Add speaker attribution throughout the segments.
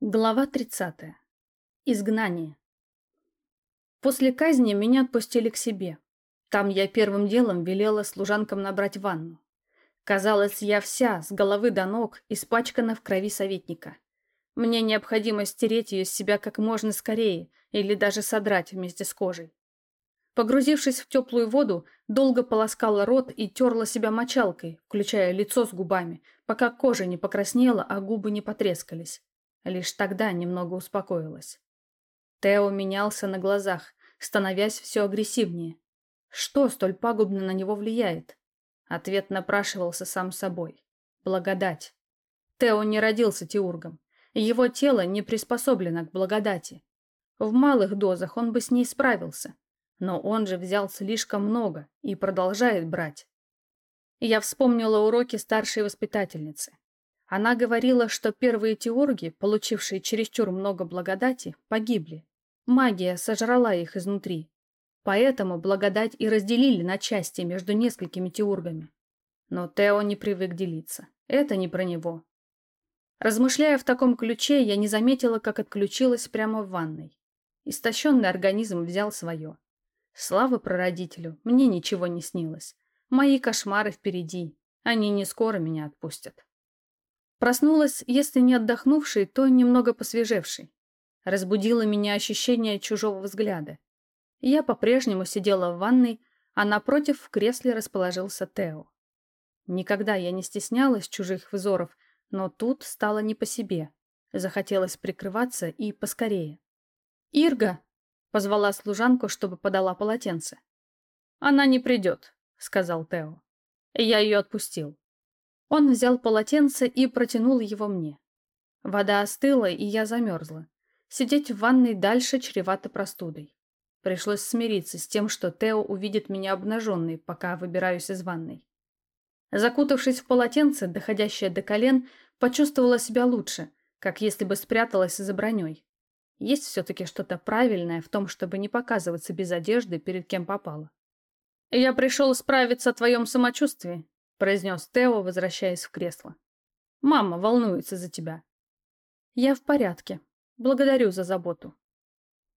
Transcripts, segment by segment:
Speaker 1: Глава 30. Изгнание. После казни меня отпустили к себе. Там я первым делом велела служанкам набрать ванну. Казалось, я вся, с головы до ног, испачкана в крови советника. Мне необходимо стереть ее с себя как можно скорее или даже содрать вместе с кожей. Погрузившись в теплую воду, долго полоскала рот и терла себя мочалкой, включая лицо с губами, пока кожа не покраснела, а губы не потрескались. Лишь тогда немного успокоилась. Тео менялся на глазах, становясь все агрессивнее. Что столь пагубно на него влияет? Ответ напрашивался сам собой. Благодать. Тео не родился теургом. Его тело не приспособлено к благодати. В малых дозах он бы с ней справился. Но он же взял слишком много и продолжает брать. Я вспомнила уроки старшей воспитательницы. Она говорила, что первые теурги, получившие чересчур много благодати, погибли. Магия сожрала их изнутри. Поэтому благодать и разделили на части между несколькими теургами. Но Тео не привык делиться. Это не про него. Размышляя в таком ключе, я не заметила, как отключилась прямо в ванной. Истощенный организм взял свое. Слава прародителю, мне ничего не снилось. Мои кошмары впереди. Они не скоро меня отпустят. Проснулась, если не отдохнувшей, то немного посвежевшей. Разбудило меня ощущение чужого взгляда. Я по-прежнему сидела в ванной, а напротив в кресле расположился Тео. Никогда я не стеснялась чужих взоров, но тут стало не по себе. Захотелось прикрываться и поскорее. «Ирга!» — позвала служанку, чтобы подала полотенце. «Она не придет», — сказал Тео. Я ее отпустил. Он взял полотенце и протянул его мне. Вода остыла, и я замерзла. Сидеть в ванной дальше чревато простудой. Пришлось смириться с тем, что Тео увидит меня обнаженной, пока выбираюсь из ванной. Закутавшись в полотенце, доходящее до колен, почувствовала себя лучше, как если бы спряталась за броней. Есть все-таки что-то правильное в том, чтобы не показываться без одежды перед кем попало. «Я пришел справиться о твоем самочувствии», произнес Тео, возвращаясь в кресло. «Мама волнуется за тебя». «Я в порядке. Благодарю за заботу».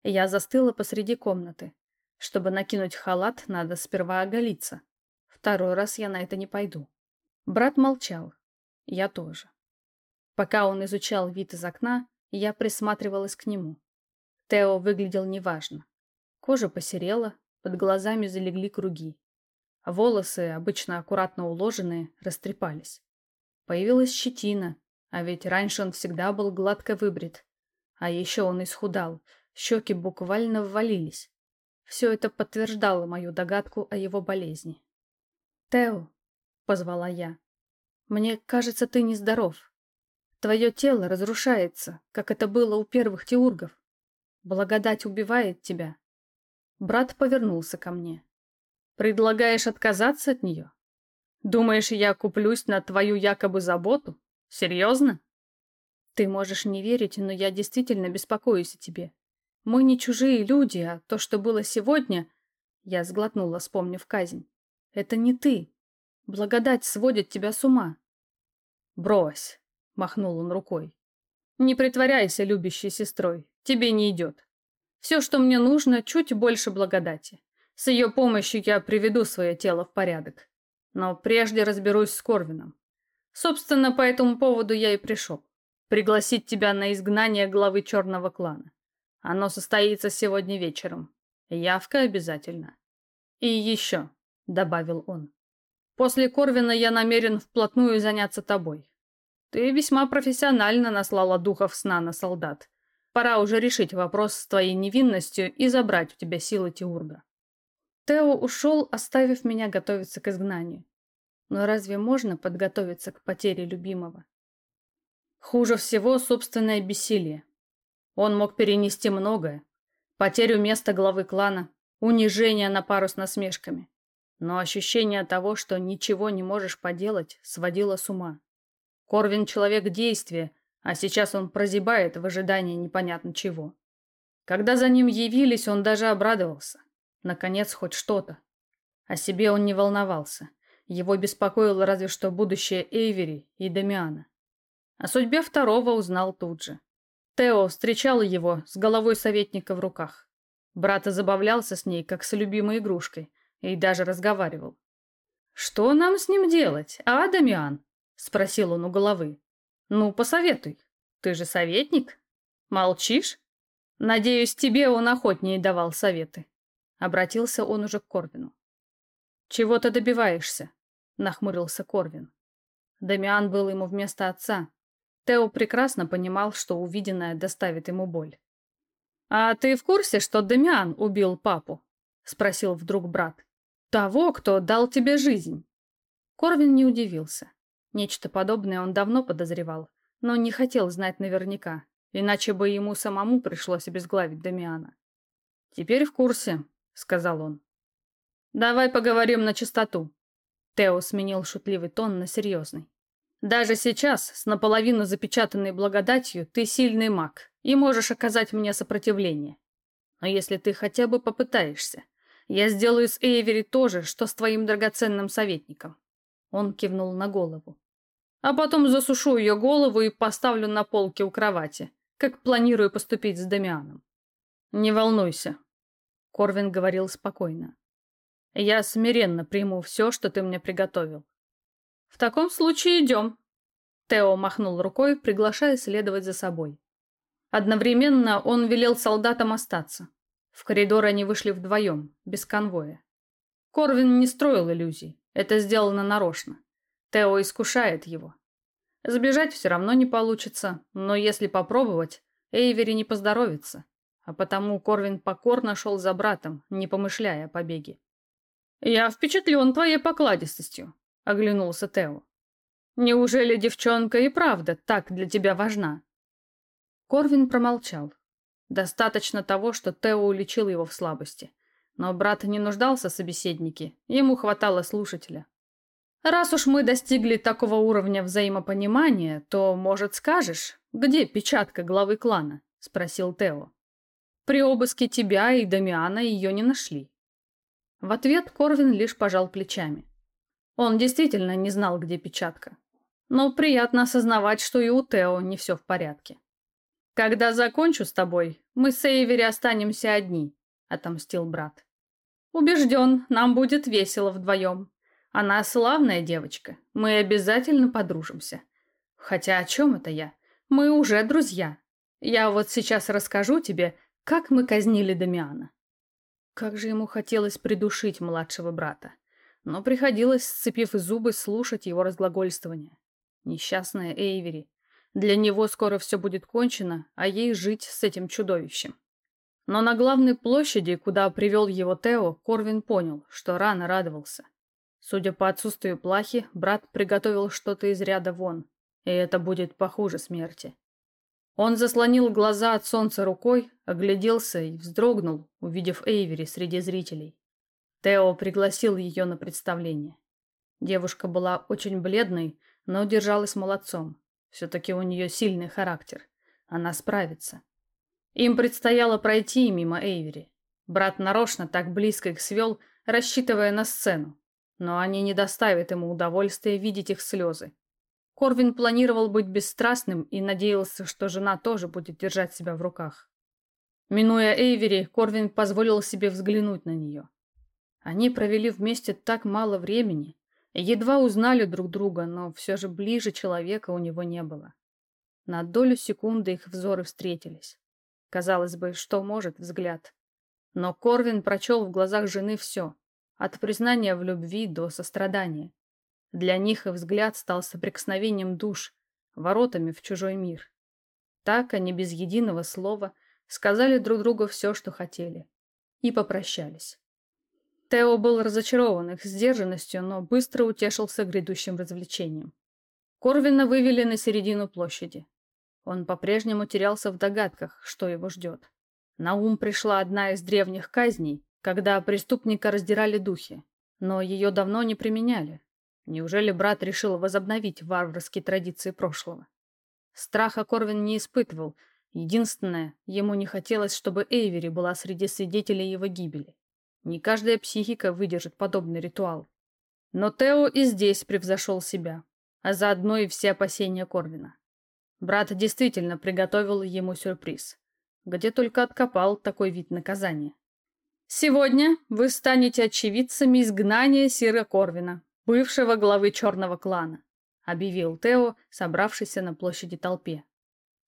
Speaker 1: Я застыла посреди комнаты. Чтобы накинуть халат, надо сперва оголиться. Второй раз я на это не пойду. Брат молчал. Я тоже. Пока он изучал вид из окна, я присматривалась к нему. Тео выглядел неважно. Кожа посерела, под глазами залегли круги. Волосы, обычно аккуратно уложенные, растрепались. Появилась щетина, а ведь раньше он всегда был гладко выбрит. А еще он исхудал, щеки буквально ввалились. Все это подтверждало мою догадку о его болезни. «Тео», — позвала я, — «мне кажется, ты нездоров. Твое тело разрушается, как это было у первых теургов. Благодать убивает тебя». Брат повернулся ко мне. Предлагаешь отказаться от нее? Думаешь, я куплюсь на твою якобы заботу? Серьезно? Ты можешь не верить, но я действительно беспокоюсь о тебе. Мы не чужие люди, а то, что было сегодня... Я сглотнула, вспомнив казнь. Это не ты. Благодать сводит тебя с ума. Брось, махнул он рукой. Не притворяйся любящей сестрой. Тебе не идет. Все, что мне нужно, чуть больше благодати. С ее помощью я приведу свое тело в порядок. Но прежде разберусь с Корвином. Собственно, по этому поводу я и пришел. Пригласить тебя на изгнание главы черного клана. Оно состоится сегодня вечером. Явка обязательно. И еще, — добавил он, — после Корвина я намерен вплотную заняться тобой. Ты весьма профессионально наслала духов сна на солдат. Пора уже решить вопрос с твоей невинностью и забрать у тебя силы Теурга. Тео ушел, оставив меня готовиться к изгнанию. Но разве можно подготовиться к потере любимого? Хуже всего собственное бессилие. Он мог перенести многое. Потерю места главы клана, унижение на пару с насмешками. Но ощущение того, что ничего не можешь поделать, сводило с ума. Корвин — человек действия, а сейчас он прозябает в ожидании непонятно чего. Когда за ним явились, он даже обрадовался. Наконец, хоть что-то. О себе он не волновался. Его беспокоило разве что будущее Эйвери и Дамиана. О судьбе второго узнал тут же. Тео встречал его с головой советника в руках. Брат забавлялся с ней, как с любимой игрушкой, и даже разговаривал. «Что нам с ним делать, а, Дамиан?» — спросил он у головы. «Ну, посоветуй. Ты же советник? Молчишь? Надеюсь, тебе он охотнее давал советы». Обратился он уже к Корвину. «Чего ты добиваешься?» — нахмурился Корвин. Дамиан был ему вместо отца. Тео прекрасно понимал, что увиденное доставит ему боль. «А ты в курсе, что Дамиан убил папу?» — спросил вдруг брат. «Того, кто дал тебе жизнь». Корвин не удивился. Нечто подобное он давно подозревал, но не хотел знать наверняка, иначе бы ему самому пришлось обезглавить Дамиана. «Теперь в курсе», — сказал он. «Давай поговорим на чистоту». Тео сменил шутливый тон на серьезный. «Даже сейчас, с наполовину запечатанной благодатью, ты сильный маг и можешь оказать мне сопротивление. Но если ты хотя бы попытаешься, я сделаю с Эйвери то же, что с твоим драгоценным советником». Он кивнул на голову. «А потом засушу ее голову и поставлю на полке у кровати, как планирую поступить с Дамианом». «Не волнуйся», — Корвин говорил спокойно. Я смиренно приму все, что ты мне приготовил. В таком случае идем. Тео махнул рукой, приглашая следовать за собой. Одновременно он велел солдатам остаться. В коридор они вышли вдвоем, без конвоя. Корвин не строил иллюзий. Это сделано нарочно. Тео искушает его. Сбежать все равно не получится, но если попробовать, Эйвери не поздоровится. А потому Корвин покорно шел за братом, не помышляя о побеге. «Я впечатлен твоей покладистостью», — оглянулся Тео. «Неужели девчонка и правда так для тебя важна?» Корвин промолчал. Достаточно того, что Тео уличил его в слабости. Но брат не нуждался в собеседнике, ему хватало слушателя. «Раз уж мы достигли такого уровня взаимопонимания, то, может, скажешь, где печатка главы клана?» — спросил Тео. «При обыске тебя и Дамиана ее не нашли. В ответ Корвин лишь пожал плечами. Он действительно не знал, где печатка. Но приятно осознавать, что и у Тео не все в порядке. «Когда закончу с тобой, мы с Эйвери останемся одни», — отомстил брат. «Убежден, нам будет весело вдвоем. Она славная девочка, мы обязательно подружимся. Хотя о чем это я? Мы уже друзья. Я вот сейчас расскажу тебе, как мы казнили Дамиана. Как же ему хотелось придушить младшего брата. Но приходилось, сцепив зубы, слушать его разглагольствование. Несчастная Эйвери. Для него скоро все будет кончено, а ей жить с этим чудовищем. Но на главной площади, куда привел его Тео, Корвин понял, что рано радовался. Судя по отсутствию плахи, брат приготовил что-то из ряда вон, и это будет похуже смерти. Он заслонил глаза от солнца рукой, огляделся и вздрогнул, увидев Эйвери среди зрителей. Тео пригласил ее на представление. Девушка была очень бледной, но держалась молодцом. Все-таки у нее сильный характер. Она справится. Им предстояло пройти мимо Эйвери. Брат нарочно так близко их свел, рассчитывая на сцену. Но они не доставят ему удовольствия видеть их слезы. Корвин планировал быть бесстрастным и надеялся, что жена тоже будет держать себя в руках. Минуя Эйвери, Корвин позволил себе взглянуть на нее. Они провели вместе так мало времени, едва узнали друг друга, но все же ближе человека у него не было. На долю секунды их взоры встретились. Казалось бы, что может взгляд. Но Корвин прочел в глазах жены все, от признания в любви до сострадания. Для них и взгляд стал соприкосновением душ, воротами в чужой мир. Так они без единого слова сказали друг другу все, что хотели, и попрощались. Тео был разочарован их сдержанностью, но быстро утешился грядущим развлечением. Корвина вывели на середину площади. Он по-прежнему терялся в догадках, что его ждет. На ум пришла одна из древних казней, когда преступника раздирали духи, но ее давно не применяли, Неужели брат решил возобновить варварские традиции прошлого? Страха Корвин не испытывал. Единственное, ему не хотелось, чтобы Эйвери была среди свидетелей его гибели. Не каждая психика выдержит подобный ритуал. Но Тео и здесь превзошел себя, а заодно и все опасения Корвина. Брат действительно приготовил ему сюрприз. Где только откопал такой вид наказания. Сегодня вы станете очевидцами изгнания Сира Корвина, бывшего главы черного клана, объявил Тео, собравшийся на площади толпе.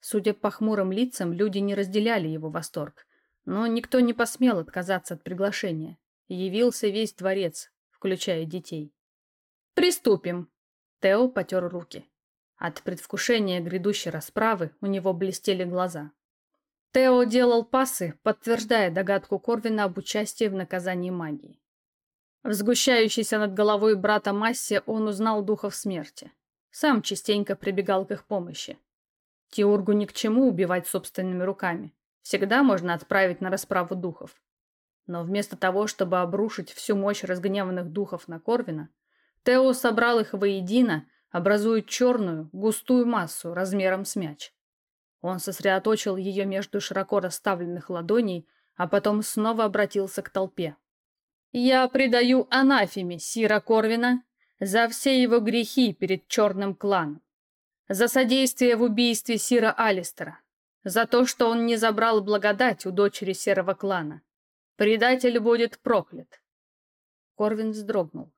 Speaker 1: Судя по хмурым лицам, люди не разделяли его восторг, но никто не посмел отказаться от приглашения. Явился весь дворец, включая детей. «Приступим!» Тео потер руки. От предвкушения грядущей расправы у него блестели глаза. Тео делал пасы, подтверждая догадку Корвина об участии в наказании магии. В сгущающейся над головой брата массе он узнал духов смерти. Сам частенько прибегал к их помощи. Теургу ни к чему убивать собственными руками. Всегда можно отправить на расправу духов. Но вместо того, чтобы обрушить всю мощь разгневанных духов на Корвина, Тео собрал их воедино, образуя черную, густую массу размером с мяч. Он сосредоточил ее между широко расставленных ладоней, а потом снова обратился к толпе. «Я предаю анафеме Сира Корвина за все его грехи перед черным кланом, за содействие в убийстве Сира Алистера, за то, что он не забрал благодать у дочери серого клана. Предатель будет проклят». Корвин вздрогнул.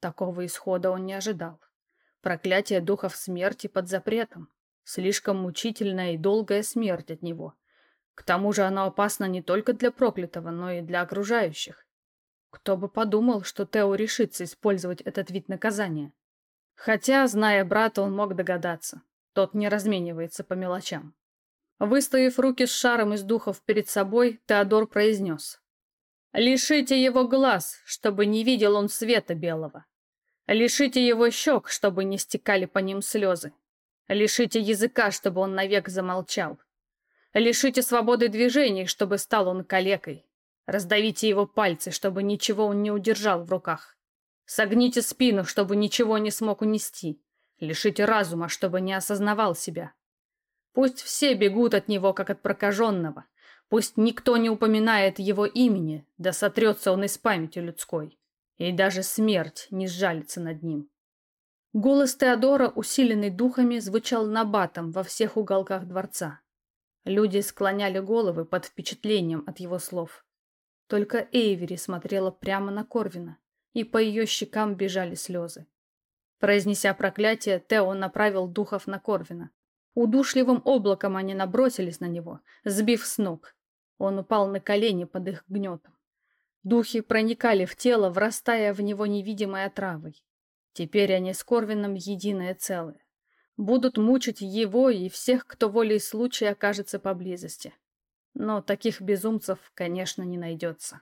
Speaker 1: Такого исхода он не ожидал. Проклятие духов смерти под запретом. Слишком мучительная и долгая смерть от него. К тому же оно опасно не только для проклятого, но и для окружающих. Кто бы подумал, что Тео решится использовать этот вид наказания. Хотя, зная брата, он мог догадаться. Тот не разменивается по мелочам. Выставив руки с шаром из духов перед собой, Теодор произнес. «Лишите его глаз, чтобы не видел он света белого. Лишите его щек, чтобы не стекали по ним слезы. Лишите языка, чтобы он навек замолчал. Лишите свободы движений, чтобы стал он калекой. Раздавите его пальцы, чтобы ничего он не удержал в руках. Согните спину, чтобы ничего не смог унести. Лишите разума, чтобы не осознавал себя. Пусть все бегут от него, как от прокаженного. Пусть никто не упоминает его имени, да сотрется он из памяти людской. И даже смерть не сжалится над ним. Голос Теодора, усиленный духами, звучал набатом во всех уголках дворца. Люди склоняли головы под впечатлением от его слов. Только Эйвери смотрела прямо на Корвина, и по ее щекам бежали слезы. Произнеся проклятие, Тео направил духов на Корвина. Удушливым облаком они набросились на него, сбив с ног. Он упал на колени под их гнетом. Духи проникали в тело, врастая в него невидимой отравой. Теперь они с Корвином единое целое. Будут мучить его и всех, кто волей случая окажется поблизости. Но таких безумцев, конечно, не найдется.